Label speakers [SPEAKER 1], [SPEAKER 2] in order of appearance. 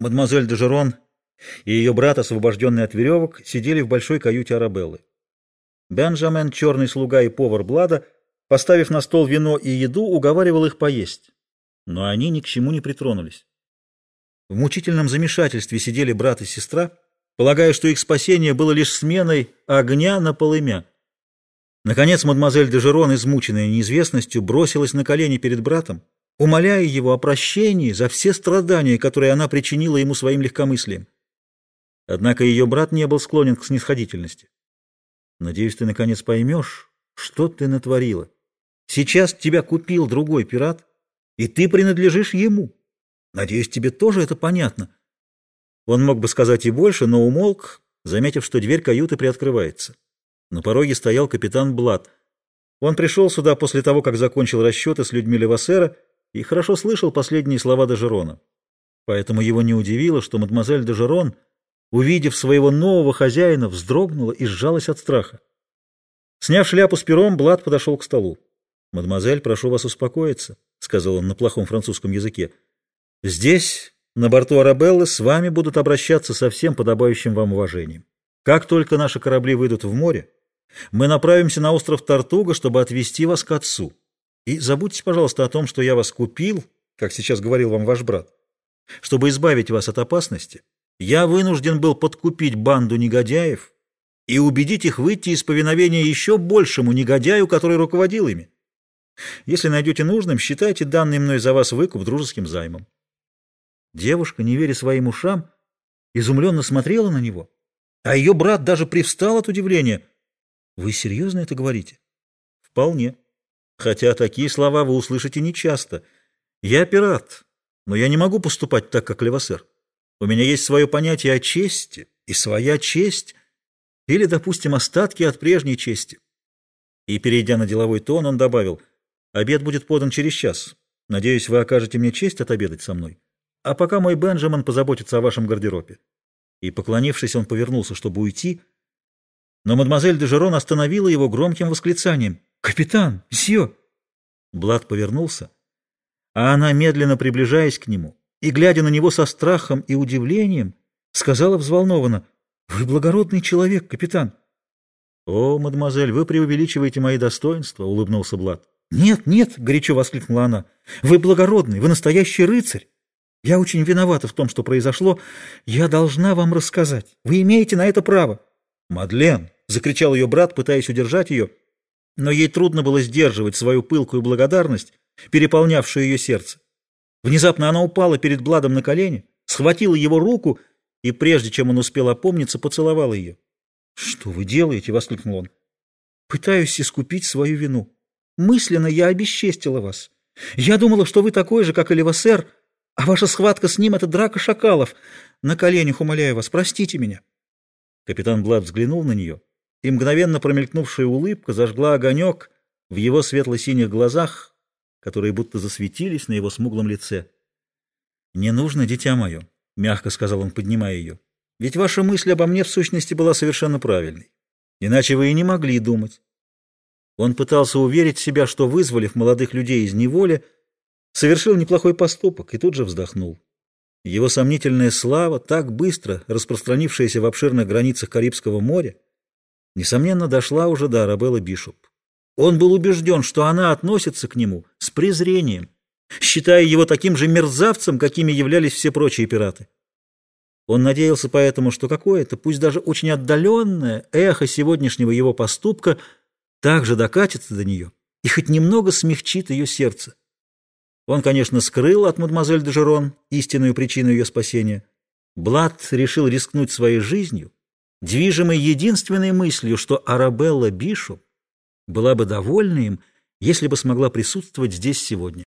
[SPEAKER 1] Мадемуазель де Жерон и ее брат, освобожденный от веревок, сидели в большой каюте Арабеллы. Бенджамен, черный слуга и повар Блада, поставив на стол вино и еду, уговаривал их поесть. Но они ни к чему не притронулись. В мучительном замешательстве сидели брат и сестра, полагая, что их спасение было лишь сменой огня на полымя. Наконец мадемуазель де Жерон, измученная неизвестностью, бросилась на колени перед братом, умоляя его о прощении за все страдания, которые она причинила ему своим легкомыслием. Однако ее брат не был склонен к снисходительности. «Надеюсь, ты наконец поймешь, что ты натворила. Сейчас тебя купил другой пират, и ты принадлежишь ему. Надеюсь, тебе тоже это понятно». Он мог бы сказать и больше, но умолк, заметив, что дверь каюты приоткрывается. На пороге стоял капитан Блад. Он пришел сюда после того, как закончил расчеты с людьми Левасера и хорошо слышал последние слова Дежерона. Поэтому его не удивило, что мадемуазель Дежерон, увидев своего нового хозяина, вздрогнула и сжалась от страха. Сняв шляпу с пером, Блад подошел к столу. «Мадемуазель, прошу вас успокоиться», — сказал он на плохом французском языке. «Здесь, на борту Арабеллы, с вами будут обращаться со всем подобающим вам уважением. Как только наши корабли выйдут в море, мы направимся на остров Тартуга, чтобы отвезти вас к отцу. И забудьте, пожалуйста, о том, что я вас купил, как сейчас говорил вам ваш брат. Чтобы избавить вас от опасности, я вынужден был подкупить банду негодяев и убедить их выйти из повиновения еще большему негодяю, который руководил ими. Если найдете нужным, считайте данный мной за вас выкуп дружеским займом. Девушка, не веря своим ушам, изумленно смотрела на него, а ее брат даже привстал от удивления. «Вы серьезно это говорите?» «Вполне. Хотя такие слова вы услышите нечасто. Я пират, но я не могу поступать так, как Левасер. У меня есть свое понятие о чести и своя честь, или, допустим, остатки от прежней чести». И, перейдя на деловой тон, он добавил, «Обед будет подан через час. Надеюсь, вы окажете мне честь отобедать со мной. А пока мой Бенджамин позаботится о вашем гардеробе». И, поклонившись, он повернулся, чтобы уйти, — но мадемуазель де Жерон остановила его громким восклицанием. «Капитан! Мсье!» Блад повернулся, а она, медленно приближаясь к нему и, глядя на него со страхом и удивлением, сказала взволнованно, «Вы благородный человек, капитан!» «О, мадемуазель, вы преувеличиваете мои достоинства!» — улыбнулся Блад. «Нет, нет!» — горячо воскликнула она. «Вы благородный, вы настоящий рыцарь! Я очень виновата в том, что произошло. Я должна вам рассказать. Вы имеете на это право!» «Мадлен!» — закричал ее брат, пытаясь удержать ее, но ей трудно было сдерживать свою пылкую благодарность, переполнявшую ее сердце. Внезапно она упала перед Бладом на колени, схватила его руку и, прежде чем он успел опомниться, поцеловала ее. «Что вы делаете?» — воскликнул он. «Пытаюсь искупить свою вину. Мысленно я обесчестила вас. Я думала, что вы такой же, как и Левасер, а ваша схватка с ним — это драка шакалов. На коленях умоляю вас, простите меня». Капитан Блад взглянул на нее, и мгновенно промелькнувшая улыбка зажгла огонек в его светло-синих глазах, которые будто засветились на его смуглом лице. «Не нужно, дитя мое», — мягко сказал он, поднимая ее, — «ведь ваша мысль обо мне в сущности была совершенно правильной. Иначе вы и не могли думать». Он пытался уверить себя, что, вызволив молодых людей из неволи, совершил неплохой поступок и тут же вздохнул. Его сомнительная слава, так быстро распространившаяся в обширных границах Карибского моря, несомненно, дошла уже до Арабеллы Бишоп. Он был убежден, что она относится к нему с презрением, считая его таким же мерзавцем, какими являлись все прочие пираты. Он надеялся поэтому, что какое-то, пусть даже очень отдаленное, эхо сегодняшнего его поступка также докатится до нее и хоть немного смягчит ее сердце. Он, конечно, скрыл от мадемуазель де Жерон истинную причину ее спасения. Блад решил рискнуть своей жизнью, движимой единственной мыслью, что Арабелла Бишоп была бы довольна им, если бы смогла присутствовать здесь сегодня.